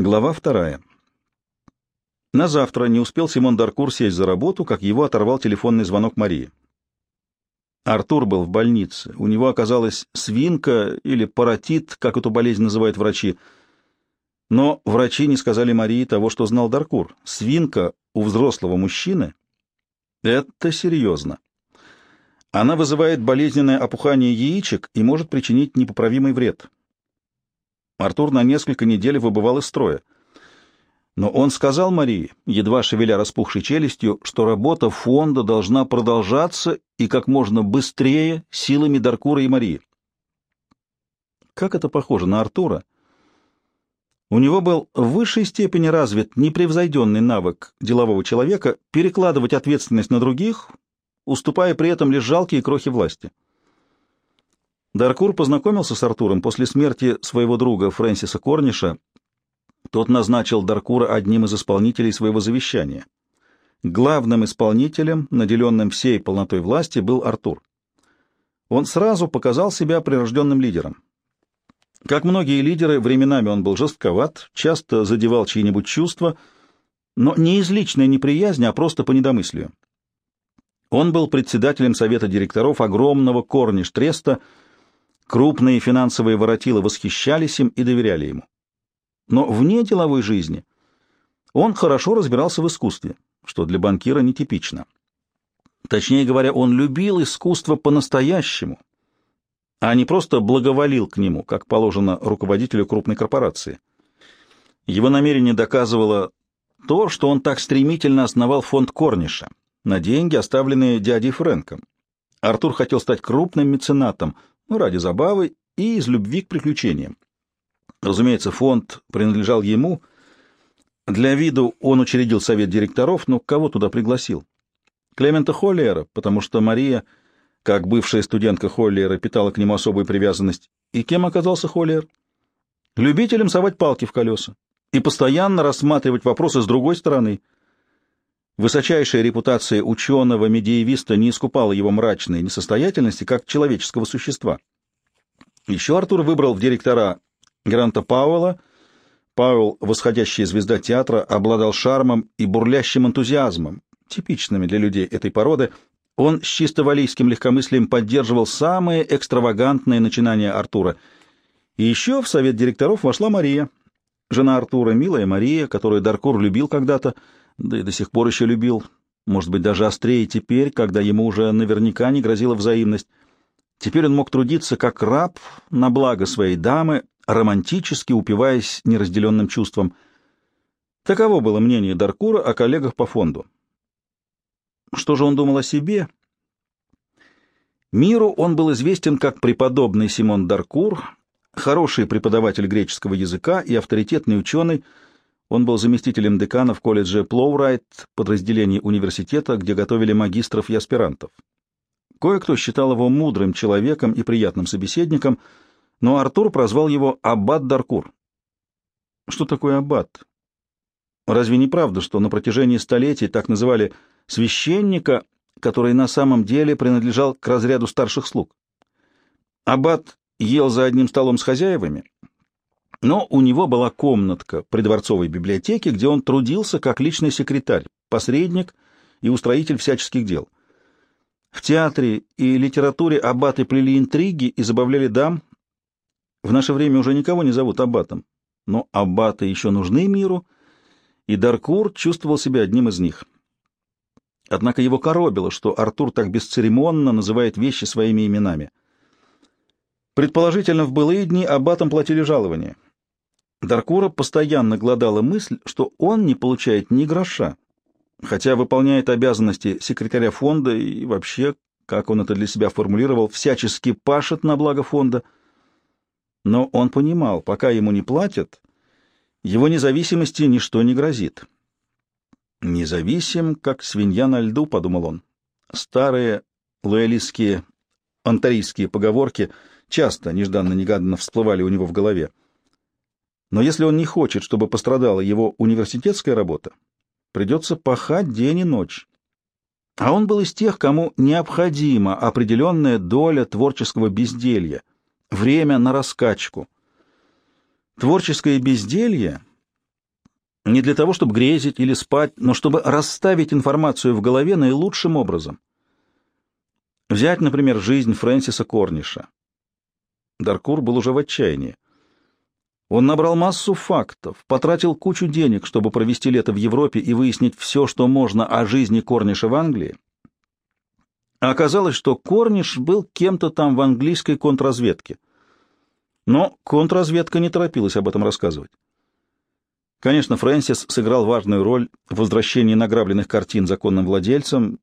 Глава вторая. На завтра не успел Симон Даркур сесть за работу, как его оторвал телефонный звонок Марии. Артур был в больнице. У него оказалась свинка или паротит, как эту болезнь называют врачи. Но врачи не сказали Марии того, что знал Даркур. Свинка у взрослого мужчины — это серьезно. Она вызывает болезненное опухание яичек и может причинить непоправимый вред. Артур на несколько недель выбывал из строя. Но он сказал Марии, едва шевеля распухшей челюстью, что работа фонда должна продолжаться и как можно быстрее силами Даркура и Марии. Как это похоже на Артура? У него был в высшей степени развит непревзойденный навык делового человека перекладывать ответственность на других, уступая при этом лишь жалкие крохи власти. Даркур познакомился с Артуром после смерти своего друга Фрэнсиса Корниша. Тот назначил Даркура одним из исполнителей своего завещания. Главным исполнителем, наделенным всей полнотой власти, был Артур. Он сразу показал себя прирожденным лидером. Как многие лидеры, временами он был жестковат, часто задевал чьи-нибудь чувства, но не из личной неприязни, а просто по недомыслию. Он был председателем совета директоров огромного Корниш-треста, Крупные финансовые воротилы восхищались им и доверяли ему. Но вне деловой жизни он хорошо разбирался в искусстве, что для банкира нетипично. Точнее говоря, он любил искусство по-настоящему, а не просто благоволил к нему, как положено руководителю крупной корпорации. Его намерение доказывало то, что он так стремительно основал фонд Корниша на деньги, оставленные дядей Фрэнком. Артур хотел стать крупным меценатом — ну, ради забавы и из любви к приключениям. Разумеется, фонд принадлежал ему. Для виду он учредил совет директоров, но кого туда пригласил? Клемента Холлиера, потому что Мария, как бывшая студентка Холлиера, питала к нему особую привязанность. И кем оказался Холлиер? Любителем совать палки в колеса и постоянно рассматривать вопросы с другой стороны — Высочайшая репутация ученого-медиевиста не искупала его мрачной несостоятельности как человеческого существа. Еще Артур выбрал в директора Гранта Пауэлла. Пауэлл, восходящая звезда театра, обладал шармом и бурлящим энтузиазмом, типичными для людей этой породы. Он с чисто валийским легкомыслием поддерживал самые экстравагантные начинания Артура. И еще в совет директоров вошла Мария, жена Артура, милая Мария, которую Даркур любил когда-то, да и до сих пор еще любил, может быть, даже острее теперь, когда ему уже наверняка не грозила взаимность. Теперь он мог трудиться как раб на благо своей дамы, романтически упиваясь неразделенным чувством. Таково было мнение Даркура о коллегах по фонду. Что же он думал о себе? Миру он был известен как преподобный Симон Даркур, хороший преподаватель греческого языка и авторитетный ученый, он был заместителем декана в колледже Плоурайт, подразделении университета, где готовили магистров и аспирантов. Кое-кто считал его мудрым человеком и приятным собеседником, но Артур прозвал его Аббат Даркур. Что такое аббат? Разве не правда, что на протяжении столетий так называли священника, который на самом деле принадлежал к разряду старших слуг? Аббат ел за одним столом с хозяевами, но у него была комнатка при дворцовой библиотеке, где он трудился как личный секретарь, посредник и устроитель всяческих дел. В театре и литературе аббаты плели интриги и забавляли дам. В наше время уже никого не зовут аббатом, но аббаты еще нужны миру, и Даркур чувствовал себя одним из них. Однако его коробило, что Артур так бесцеремонно называет вещи своими именами. Предположительно, в былые дни аббатам платили жалования — Даркура постоянно глодала мысль, что он не получает ни гроша, хотя выполняет обязанности секретаря фонда и вообще, как он это для себя формулировал, всячески пашет на благо фонда. Но он понимал, пока ему не платят, его независимости ничто не грозит. «Независим, как свинья на льду», — подумал он. Старые лоялистские антарийские поговорки часто нежданно-негаданно всплывали у него в голове. Но если он не хочет, чтобы пострадала его университетская работа, придется пахать день и ночь. А он был из тех, кому необходима определенная доля творческого безделья, время на раскачку. Творческое безделье Не для того, чтобы грезить или спать, но чтобы расставить информацию в голове наилучшим образом. Взять, например, жизнь Фрэнсиса Корниша. Даркур был уже в отчаянии. Он набрал массу фактов, потратил кучу денег, чтобы провести лето в Европе и выяснить все, что можно о жизни Корниша в Англии. А оказалось, что Корниш был кем-то там в английской контрразведке. Но контрразведка не торопилась об этом рассказывать. Конечно, Фрэнсис сыграл важную роль в возвращении награбленных картин законным владельцам,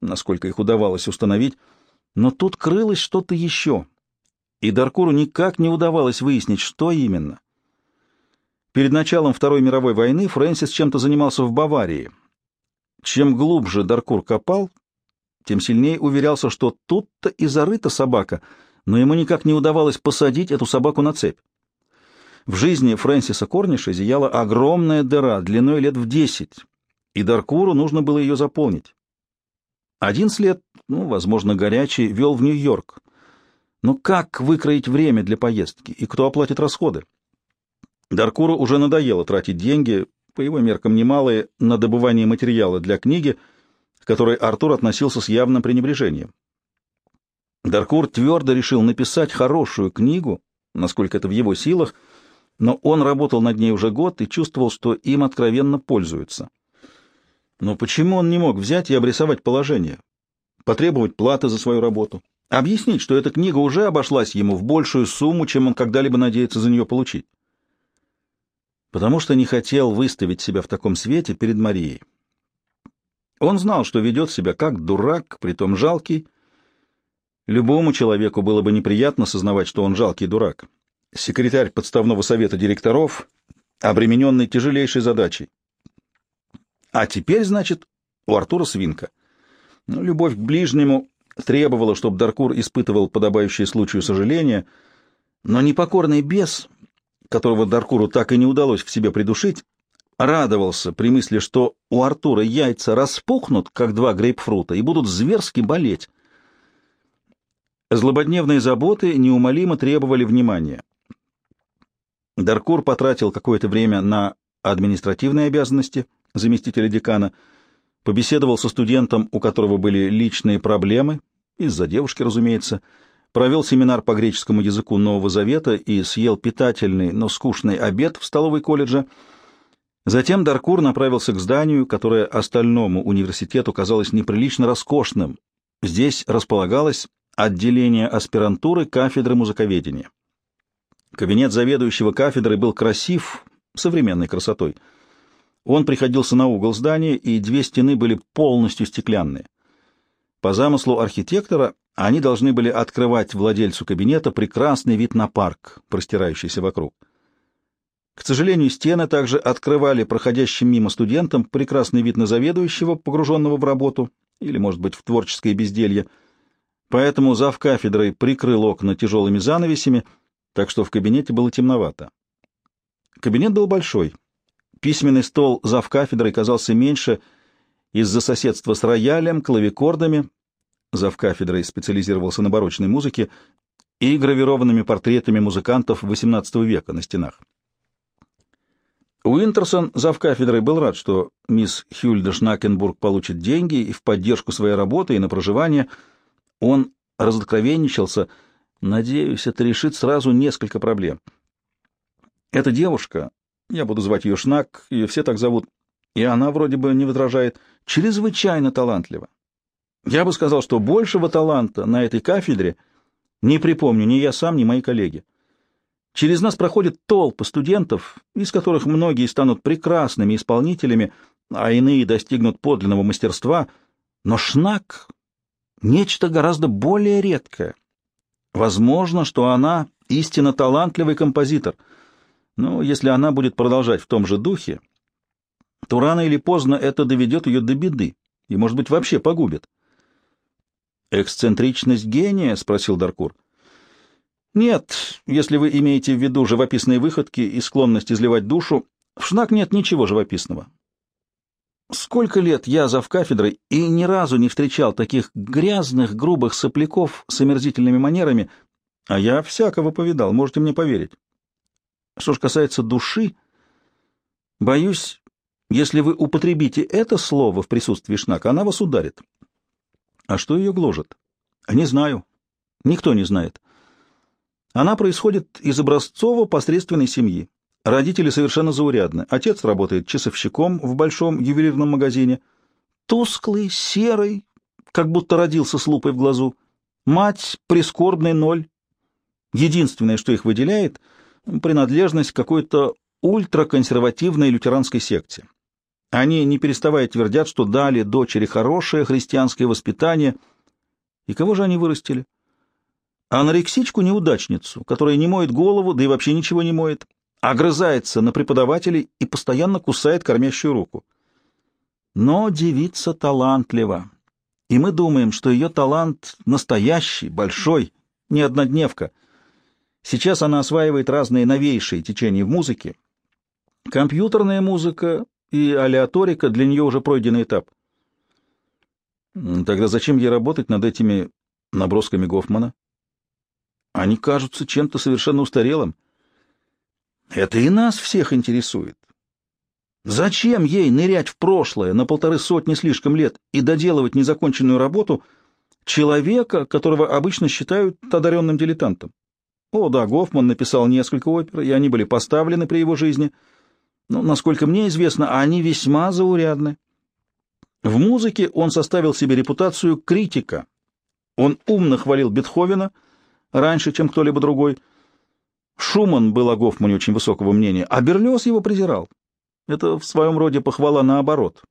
насколько их удавалось установить, но тут крылось что-то еще, и Даркуру никак не удавалось выяснить, что именно. Перед началом Второй мировой войны Фрэнсис чем-то занимался в Баварии. Чем глубже Даркур копал, тем сильнее уверялся, что тут-то и зарыта собака, но ему никак не удавалось посадить эту собаку на цепь. В жизни Фрэнсиса Корниша зияла огромная дыра длиной лет в десять, и Даркуру нужно было ее заполнить. Один след, ну, возможно, горячий, вел в Нью-Йорк. Но как выкроить время для поездки, и кто оплатит расходы? Даркуру уже надоело тратить деньги, по его меркам немалые, на добывание материала для книги, к которой Артур относился с явным пренебрежением. Даркур твердо решил написать хорошую книгу, насколько это в его силах, но он работал над ней уже год и чувствовал, что им откровенно пользуются. Но почему он не мог взять и обрисовать положение, потребовать платы за свою работу, объяснить, что эта книга уже обошлась ему в большую сумму, чем он когда-либо надеется за нее получить? Потому что не хотел выставить себя в таком свете перед Марией. Он знал, что ведет себя как дурак, притом жалкий. Любому человеку было бы неприятно сознавать, что он жалкий дурак. Секретарь подставного совета директоров, обремененный тяжелейшей задачей. А теперь, значит, у Артура свинка. Ну, любовь к ближнему требовала, чтобы Даркур испытывал подобающее случаю сожаление, но непокорный бес, которого Даркуру так и не удалось в себе придушить, радовался при мысли, что у Артура яйца распухнут, как два грейпфрута, и будут зверски болеть. Злободневные заботы неумолимо требовали внимания. Даркур потратил какое-то время на административные обязанности — заместителя декана, побеседовал со студентом, у которого были личные проблемы, из-за девушки, разумеется, провел семинар по греческому языку Нового Завета и съел питательный, но скучный обед в столовой колледжа. Затем Даркур направился к зданию, которое остальному университету казалось неприлично роскошным. Здесь располагалось отделение аспирантуры кафедры музыковедения. Кабинет заведующего кафедрой был красив, современной красотой — он приходился на угол здания, и две стены были полностью стеклянные. По замыслу архитектора они должны были открывать владельцу кабинета прекрасный вид на парк, простирающийся вокруг. К сожалению, стены также открывали проходящим мимо студентам прекрасный вид на заведующего, погруженного в работу, или, может быть, в творческое безделье. Поэтому зав кафедрой прикрыл окна тяжелыми занавесями, так что в кабинете было темновато. Кабинет был большой, Письменный стол зав кафедрой казался меньше из-за соседства с роялем, клавикордами, зав кафедрой специализировался на барочной музыке, и гравированными портретами музыкантов XVIII века на стенах. Уинтерсон, зав кафедрой, был рад, что мисс Хюльда Шнакенбург получит деньги и в поддержку своей работы, и на проживание. Он разоткровенничался. Надеюсь, это решит сразу несколько проблем. Эта девушка, я буду звать ее Шнак, ее все так зовут, и она вроде бы не возражает, чрезвычайно талантлива. Я бы сказал, что большего таланта на этой кафедре не припомню ни я сам, ни мои коллеги. Через нас проходят толпы студентов, из которых многие станут прекрасными исполнителями, а иные достигнут подлинного мастерства, но Шнак — нечто гораздо более редкое. Возможно, что она истинно талантливый композитор — но если она будет продолжать в том же духе, то рано или поздно это доведет ее до беды и, может быть, вообще погубит. «Эксцентричность гения?» — спросил Даркур. «Нет, если вы имеете в виду живописные выходки и склонность изливать душу, в Шнак нет ничего живописного. Сколько лет я зав кафедрой и ни разу не встречал таких грязных, грубых сопляков с омерзительными манерами, а я всякого повидал, можете мне поверить. Что ж касается души, Боюсь, если вы употребите это слово в присутствии Шнака, она вас ударит. А что ее гложет? Не знаю. Никто не знает. Она происходит из образцово-посредственной семьи. Родители совершенно заурядны. Отец работает часовщиком в большом ювелирном магазине. Тусклый, серый, как будто родился с лупой в глазу. Мать — прискорбный ноль. Единственное, что их выделяет — принадлежность к какой-то ультраконсервативной лютеранской секте. Они, не переставая, твердят, что дали дочери хорошее христианское воспитание. И кого же они вырастили? Анорексичку-неудачницу, которая не моет голову, да и вообще ничего не моет, огрызается на преподавателей и постоянно кусает кормящую руку. Но девица талантлива, и мы думаем, что ее талант настоящий, большой, не однодневка. Сейчас она осваивает разные новейшие течения в музыке. Компьютерная музыка и алеаторика для нее уже пройденный этап. Тогда зачем ей работать над этими набросками Гофмана? Они кажутся чем-то совершенно устарелым. Это и нас всех интересует. Зачем ей нырять в прошлое на полторы сотни слишком лет и доделывать незаконченную работу человека, которого обычно считают одаренным дилетантом? О, да, Гофман написал несколько опер, и они были поставлены при его жизни — но, насколько мне известно, они весьма заурядны. В музыке он составил себе репутацию критика. Он умно хвалил Бетховена раньше, чем кто-либо другой. Шуман был о Гофмане очень высокого мнения, а Берлиоз его презирал. Это в своем роде похвала наоборот.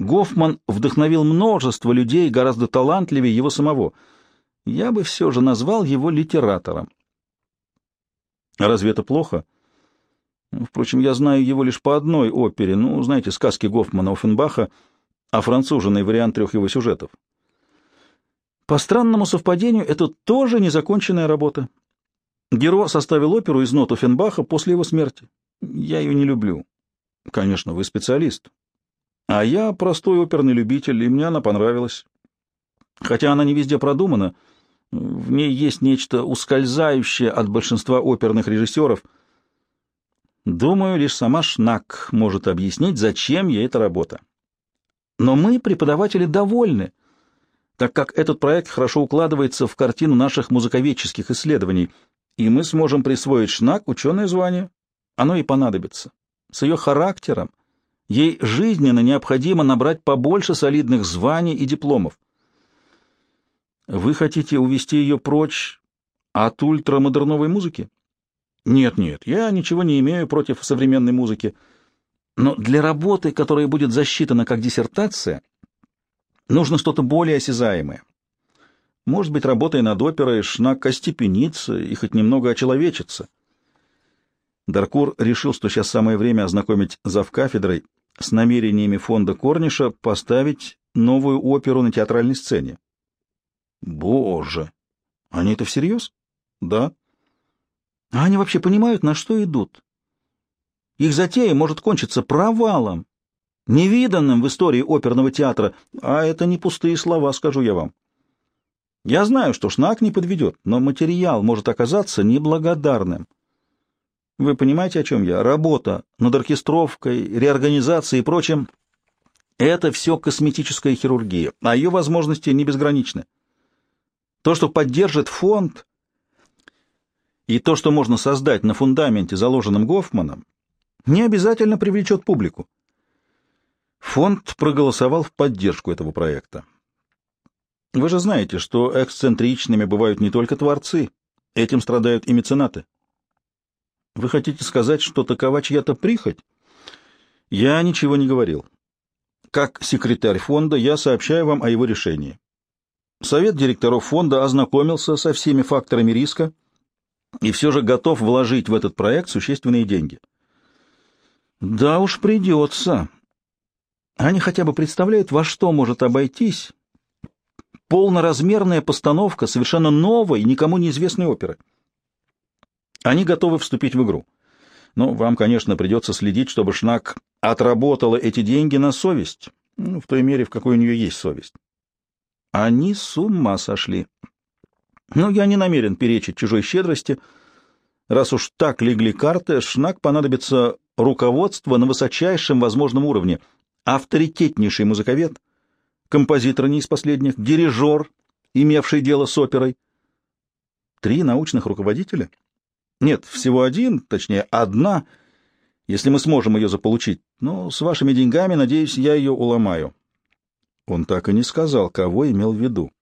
Гофман вдохновил множество людей гораздо талантливее его самого. Я бы все же назвал его литератором. Разве это плохо? — Впрочем, я знаю его лишь по одной опере, ну, знаете, сказки Гофмана Оффенбаха, а француженный вариант трех его сюжетов. По странному совпадению, это тоже незаконченная работа. Геро составил оперу из нот Оффенбаха после его смерти. Я ее не люблю. Конечно, вы специалист. А я простой оперный любитель, и мне она понравилась. Хотя она не везде продумана, в ней есть нечто ускользающее от большинства оперных режиссеров — Думаю, лишь сама Шнак может объяснить, зачем ей эта работа. Но мы, преподаватели, довольны, так как этот проект хорошо укладывается в картину наших музыковедческих исследований, и мы сможем присвоить Шнак ученое звание. Оно и понадобится. С ее характером ей жизненно необходимо набрать побольше солидных званий и дипломов. Вы хотите увести ее прочь от ультрамодерновой музыки? Нет-нет, я ничего не имею против современной музыки. Но для работы, которая будет засчитана как диссертация, нужно что-то более осязаемое. Может быть, работая над оперой, Шнак остепенится и хоть немного очеловечится. Даркур решил, что сейчас самое время ознакомить завкафедрой с намерениями фонда Корниша поставить новую оперу на театральной сцене. Боже! Они это всерьез? Да. А они вообще понимают, на что идут? Их затея может кончиться провалом, невиданным в истории оперного театра, а это не пустые слова, скажу я вам. Я знаю, что Шнак не подведет, но материал может оказаться неблагодарным. Вы понимаете, о чем я? Работа над оркестровкой, реорганизацией и прочим — это все косметическая хирургия, а ее возможности не безграничны. То, что поддержит фонд, и то, что можно создать на фундаменте, заложенном Гофманом, не обязательно привлечет публику. Фонд проголосовал в поддержку этого проекта. Вы же знаете, что эксцентричными бывают не только творцы, этим страдают и меценаты. Вы хотите сказать, что такова чья-то прихоть? Я ничего не говорил. Как секретарь фонда я сообщаю вам о его решении. Совет директоров фонда ознакомился со всеми факторами риска и все же готов вложить в этот проект существенные деньги. Да уж придется. Они хотя бы представляют, во что может обойтись полноразмерная постановка совершенно новой, никому неизвестной оперы. Они готовы вступить в игру. Но вам, конечно, придется следить, чтобы Шнак отработала эти деньги на совесть, ну, в той мере, в какой у нее есть совесть. Они с ума сошли. Но я не намерен перечить чужой щедрости. Раз уж так легли карты, Шнак понадобится руководство на высочайшем возможном уровне, авторитетнейший музыковед, композитор не из последних, дирижер, имевший дело с оперой. Три научных руководителя? Нет, всего один, точнее, одна, если мы сможем ее заполучить. Но с вашими деньгами, надеюсь, я ее уломаю. Он так и не сказал, кого имел в виду.